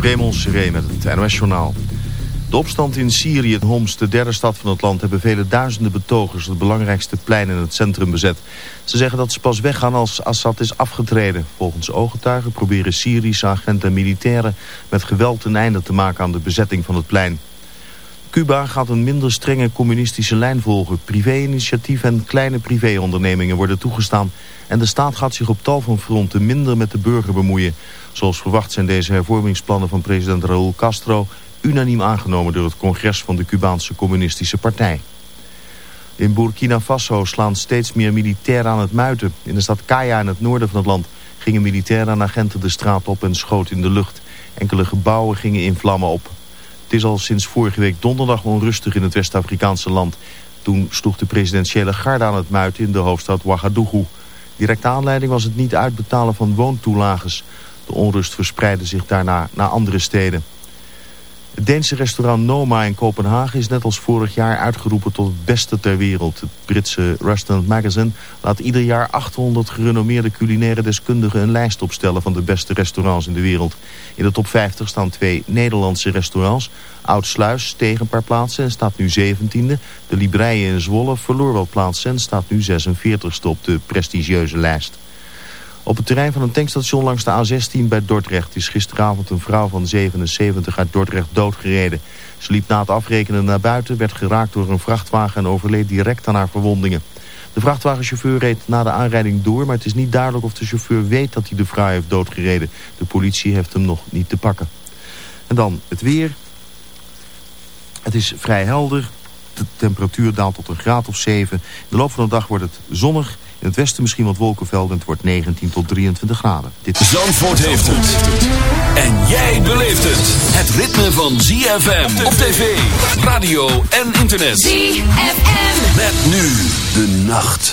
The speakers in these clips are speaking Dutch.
Raymond Seré met het NOS-journaal. De opstand in Syrië, Homs, de derde stad van het land... hebben vele duizenden betogers het belangrijkste plein in het centrum bezet. Ze zeggen dat ze pas weggaan als Assad is afgetreden. Volgens ooggetuigen proberen Syrische agenten en militairen... met geweld een einde te maken aan de bezetting van het plein. Cuba gaat een minder strenge communistische lijn volgen. Privé-initiatief en kleine privéondernemingen worden toegestaan... en de staat gaat zich op tal van fronten minder met de burger bemoeien. Zoals verwacht zijn deze hervormingsplannen van president Raúl Castro... unaniem aangenomen door het congres van de Cubaanse Communistische Partij. In Burkina Faso slaan steeds meer militairen aan het muiten. In de stad Kaya in het noorden van het land gingen militairen en agenten de straat op en schoten in de lucht. Enkele gebouwen gingen in vlammen op. Het is al sinds vorige week donderdag onrustig in het West-Afrikaanse land. Toen sloeg de presidentiële garde aan het muiten in de hoofdstad Ouagadougou. Directe aanleiding was het niet uitbetalen van woontoelages. De onrust verspreidde zich daarna naar andere steden. Het Deense restaurant Noma in Kopenhagen is net als vorig jaar uitgeroepen tot het beste ter wereld. Het Britse Restaurant Magazine laat ieder jaar 800 gerenommeerde culinaire deskundigen een lijst opstellen van de beste restaurants in de wereld. In de top 50 staan twee Nederlandse restaurants. Oud Sluis steeg een paar plaatsen en staat nu 17e. De Libreien in Zwolle verloor wel plaatsen en staat nu 46e op de prestigieuze lijst. Op het terrein van een tankstation langs de A16 bij Dordrecht is gisteravond een vrouw van 77 uit Dordrecht doodgereden. Ze liep na het afrekenen naar buiten, werd geraakt door een vrachtwagen en overleed direct aan haar verwondingen. De vrachtwagenchauffeur reed na de aanrijding door, maar het is niet duidelijk of de chauffeur weet dat hij de vrouw heeft doodgereden. De politie heeft hem nog niet te pakken. En dan het weer. Het is vrij helder. De temperatuur daalt tot een graad of 7. In de loop van de dag wordt het zonnig in het westen misschien wat wolkenvelden. Het wordt 19 tot 23 graden. Dit is... Zandvoort heeft het. En jij beleeft het. Het ritme van ZFM op tv, radio en internet. ZFM. Met nu de nacht.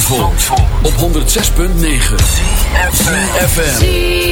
Zandvoort, op 106.9 FM.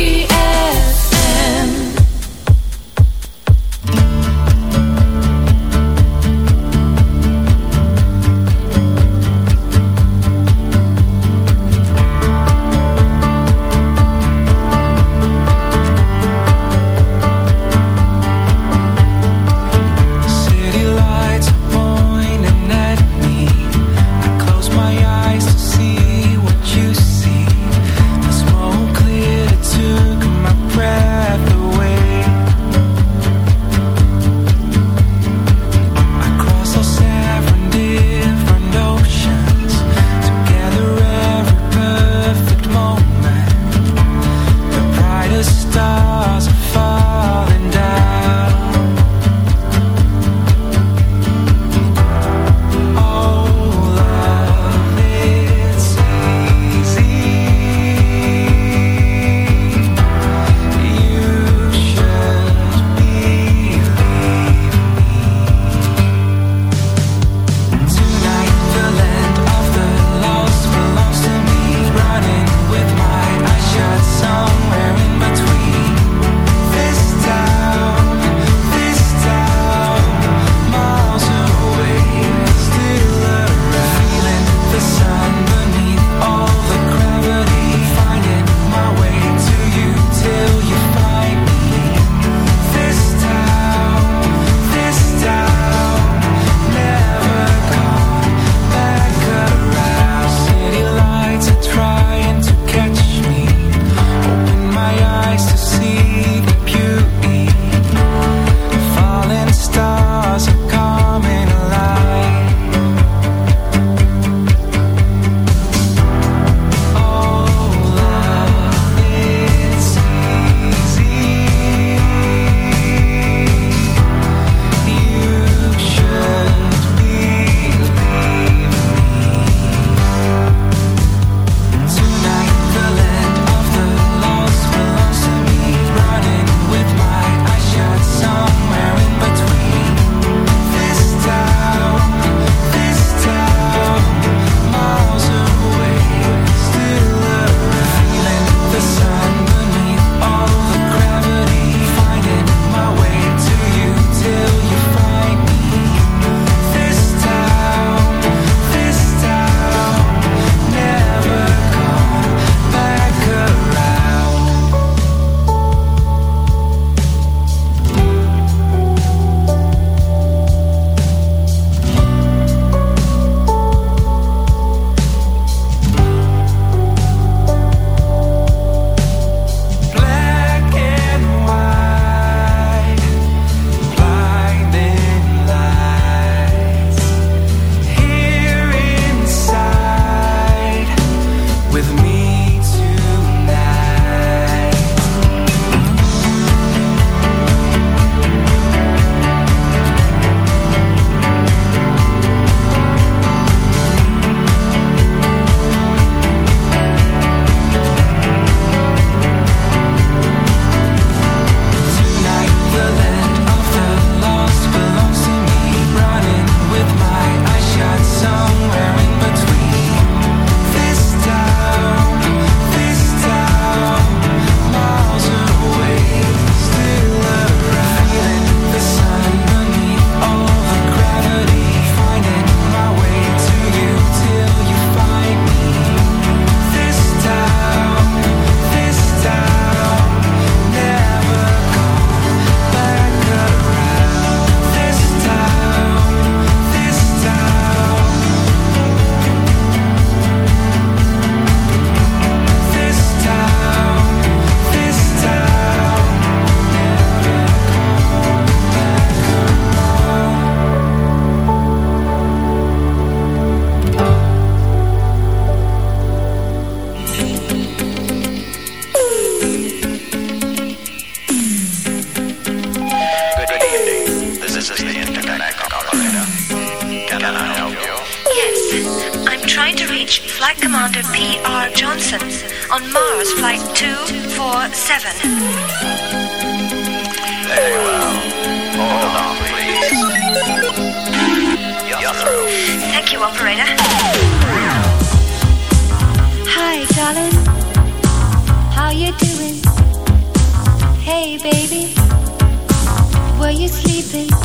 you, operator. Hi, darling. How you doing? Hey, baby. Were you sleeping?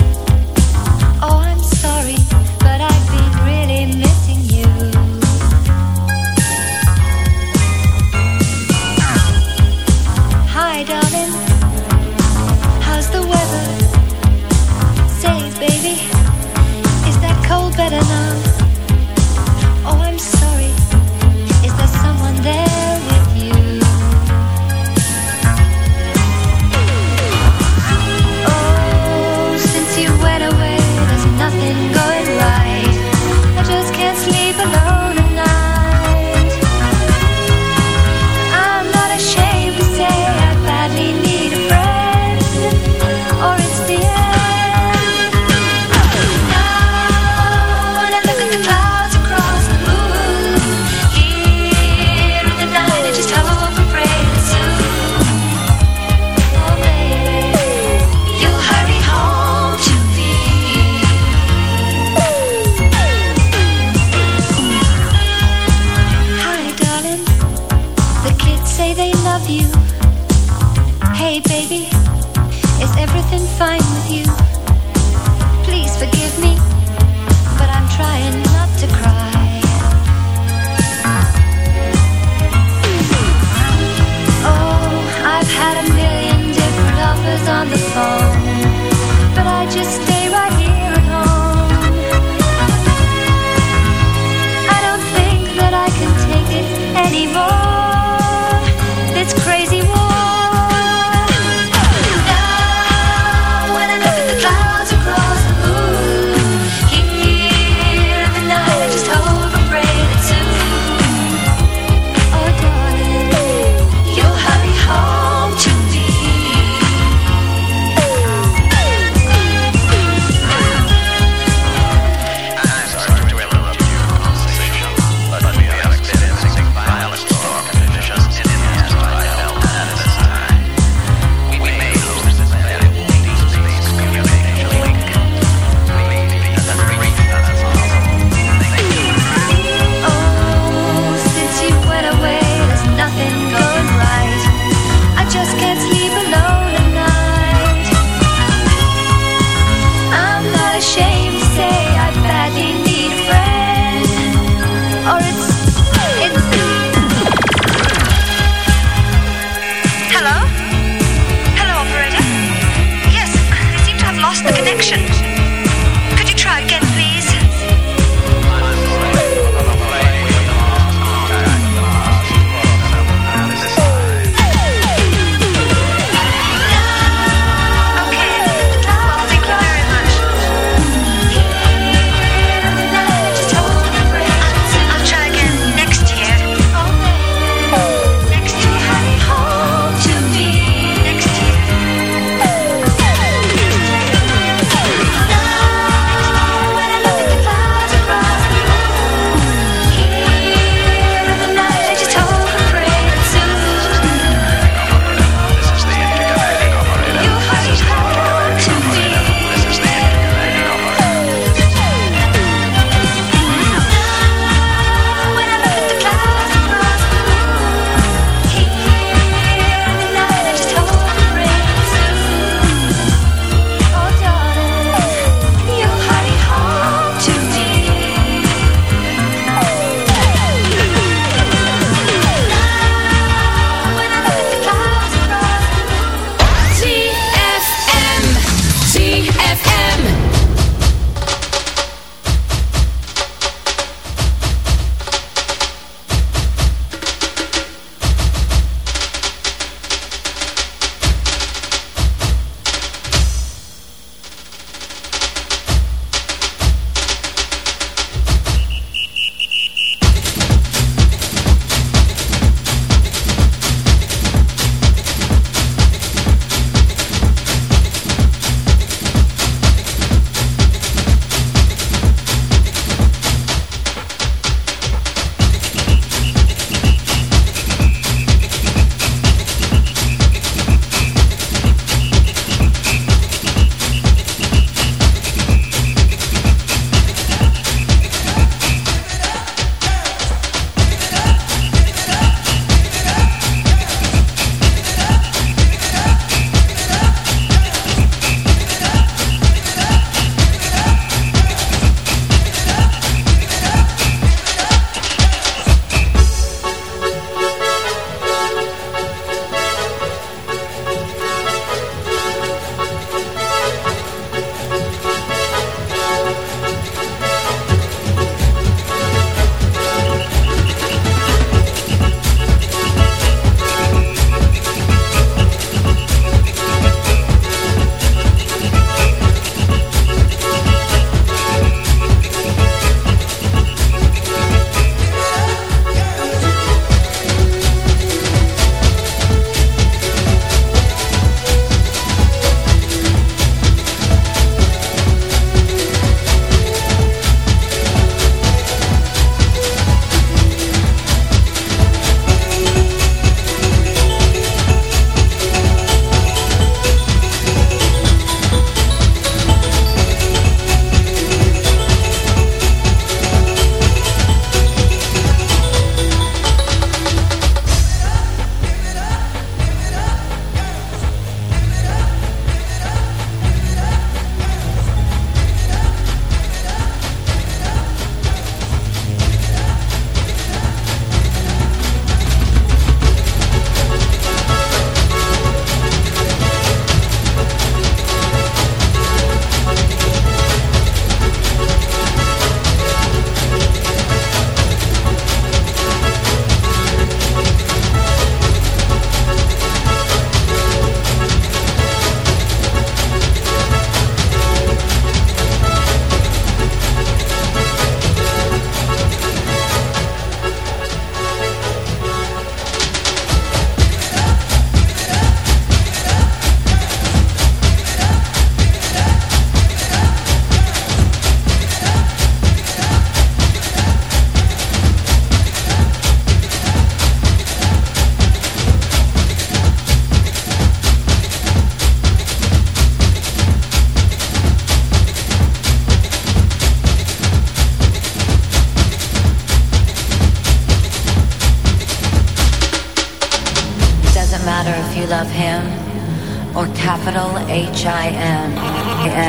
capital H I M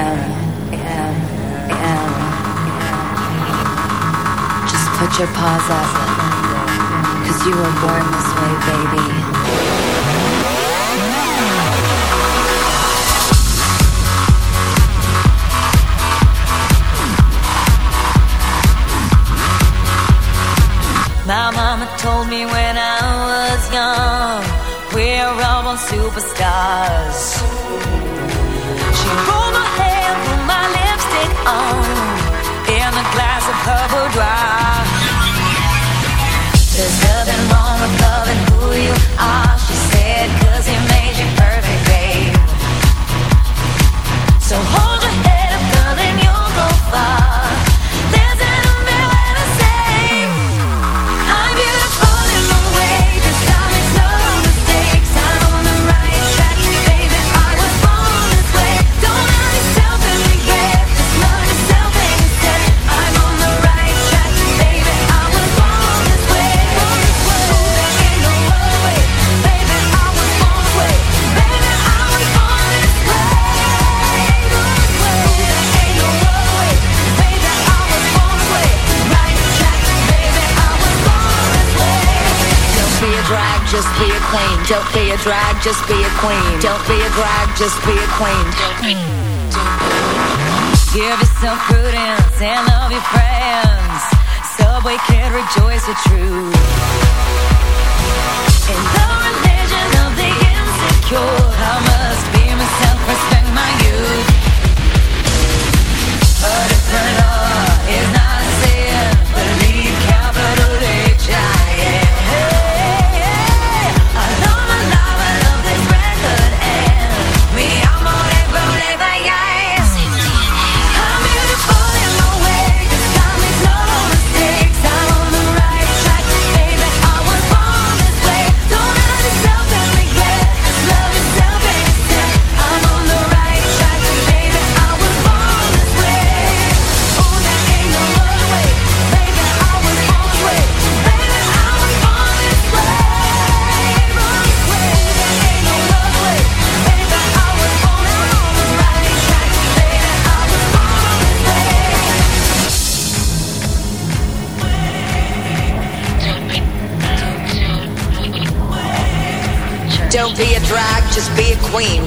M M M. Just put your paws up, cause you were born this way, baby. My mama told me when I was young, we're all superstars. There's nothing wrong with loving who you are. queen. Don't be a drag, just be a queen. Don't be a drag, just be a queen. Give yourself prudence and love your friends. Subway so can rejoice the truth. And the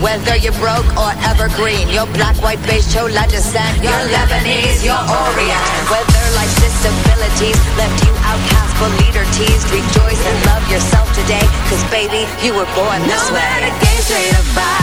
Whether you're broke or evergreen, your black, white, beige, chola descent, your Lebanese, your Orient. Whether life's disabilities left you outcast but leader teased, rejoice and love yourself today, cause baby, you were born this no way. No matter straight.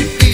it.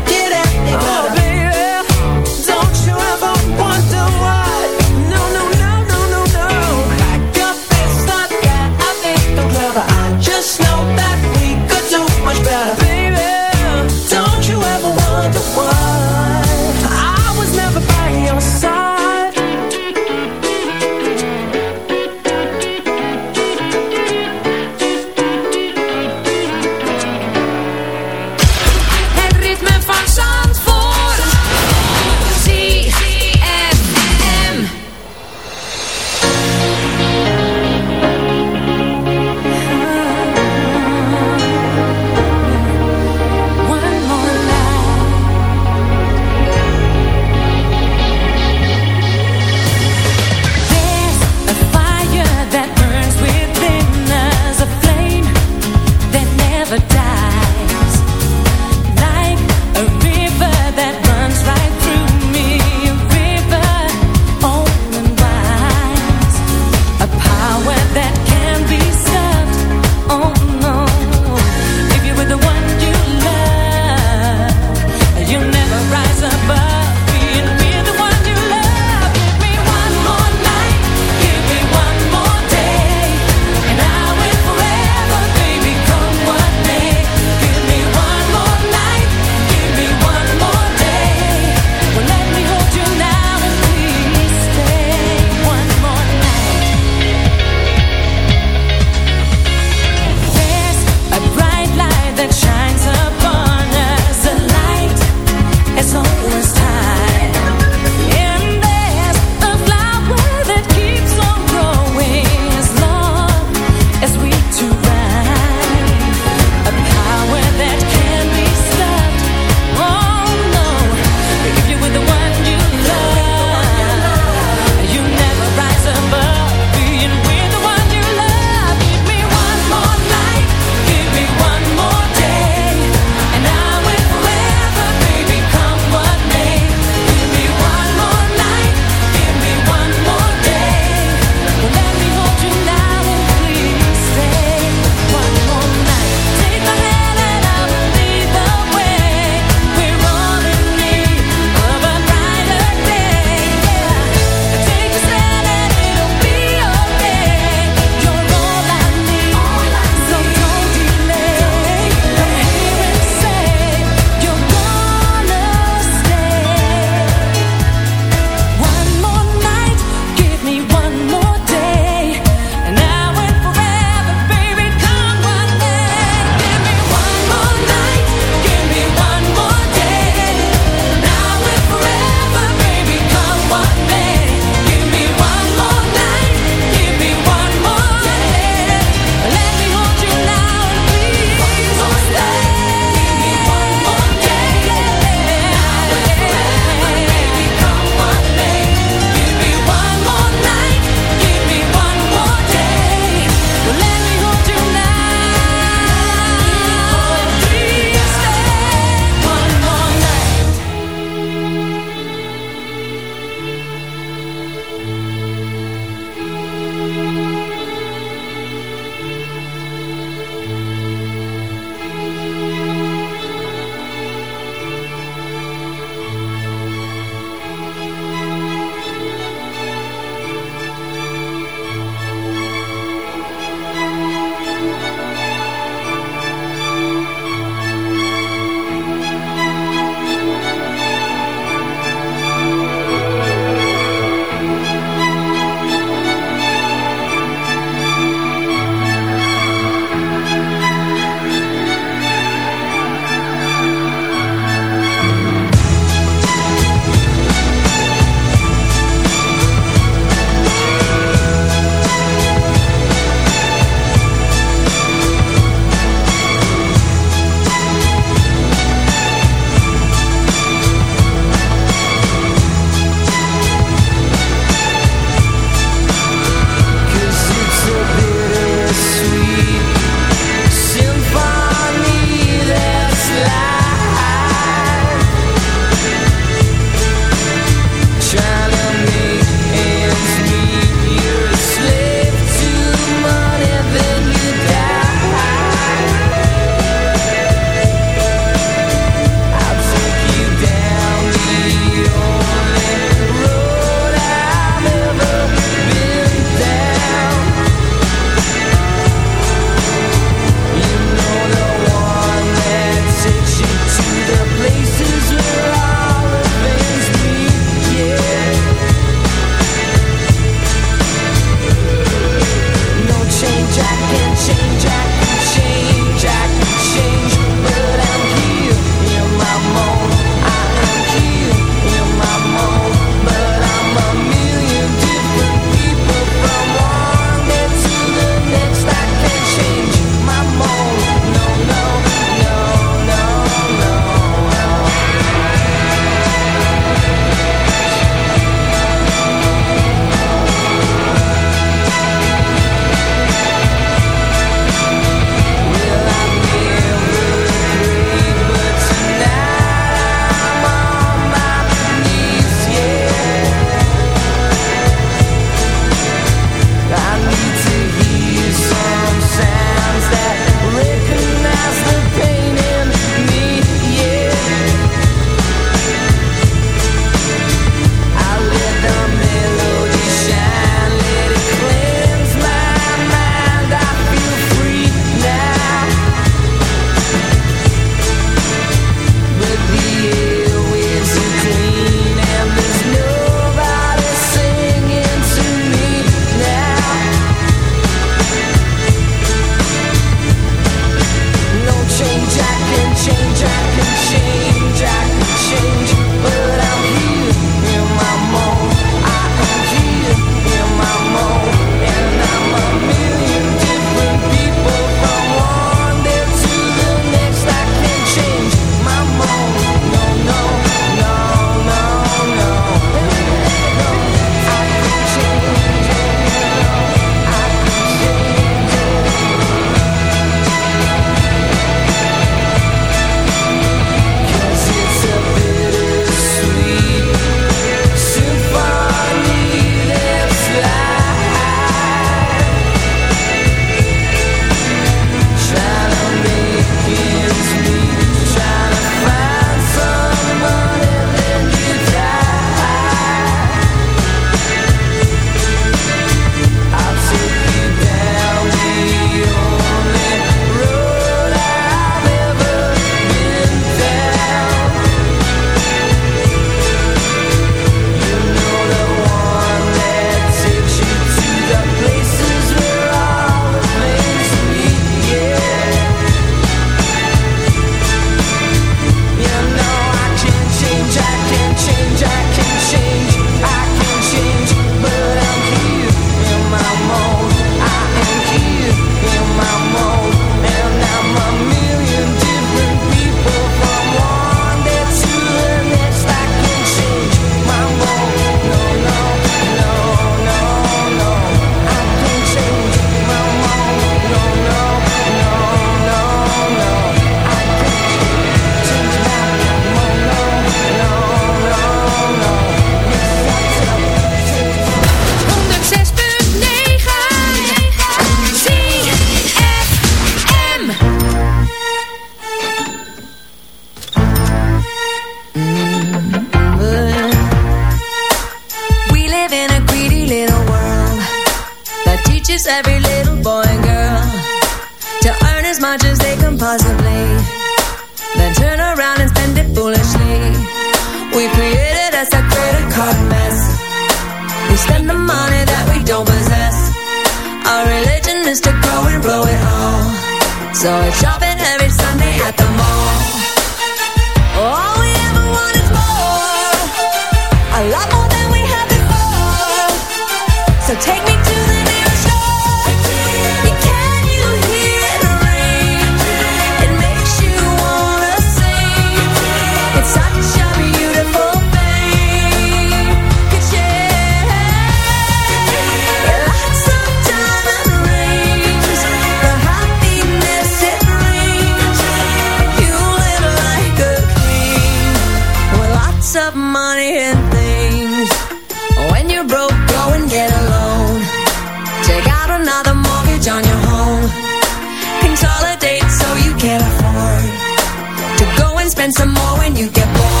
can afford to go and spend some more when you get bored.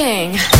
Ching.